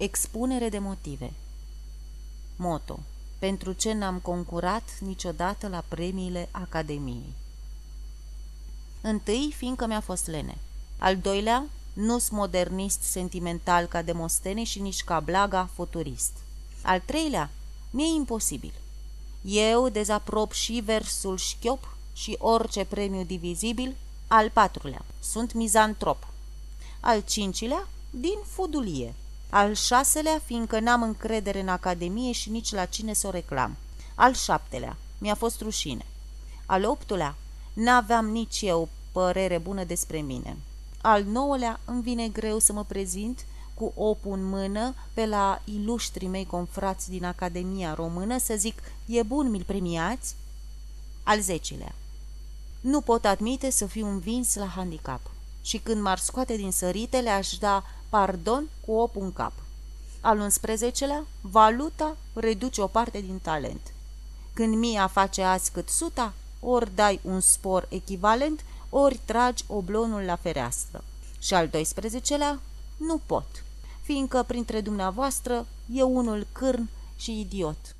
Expunere de motive Moto Pentru ce n-am concurat niciodată la premiile Academiei Întâi, fiindcă mi-a fost lene. Al doilea, nu-s modernist sentimental ca Demostene și nici ca Blaga futurist. Al treilea, mi-e imposibil. Eu dezaprob și versul șchiop și orice premiu divizibil. Al patrulea, sunt mizantrop. Al cincilea, din fudulie. Al șaselea, fiindcă n-am încredere în Academie și nici la cine să o reclam. Al șaptelea, mi-a fost rușine. Al optulea, n-aveam nici eu părere bună despre mine. Al nouălea, îmi vine greu să mă prezint cu opul în mână pe la iluștrii mei confrați din Academia Română să zic, e bun, mi-l premiați? Al zecilea, nu pot admite să fiu învins la handicap și când m-ar scoate din sărite le-aș da pardon cu opul în cap. Al 11-lea, valuta reduce o parte din talent. Când mia face azi cât suta, ori dai un spor echivalent, ori tragi oblonul la fereastră. Și al 12-lea, nu pot, fiindcă printre dumneavoastră e unul cârn și idiot.